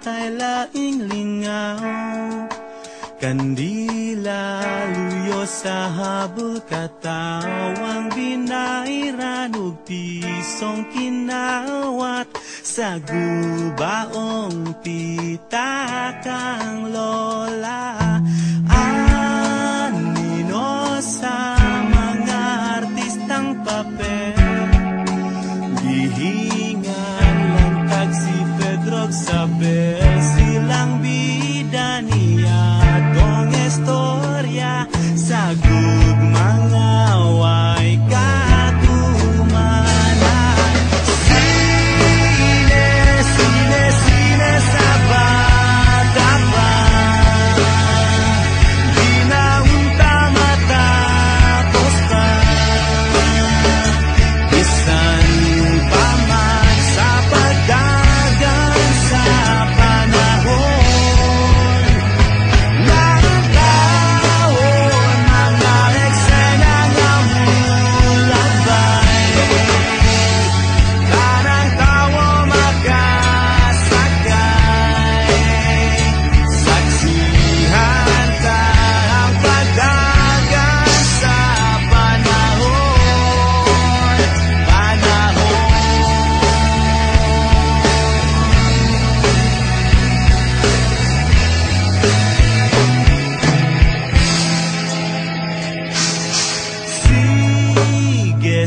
tayo laing lingaw. Kandila luyo sa habol katawang binairanug pisong kinawat. Sa gubaong pitakang lola.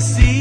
esqueci.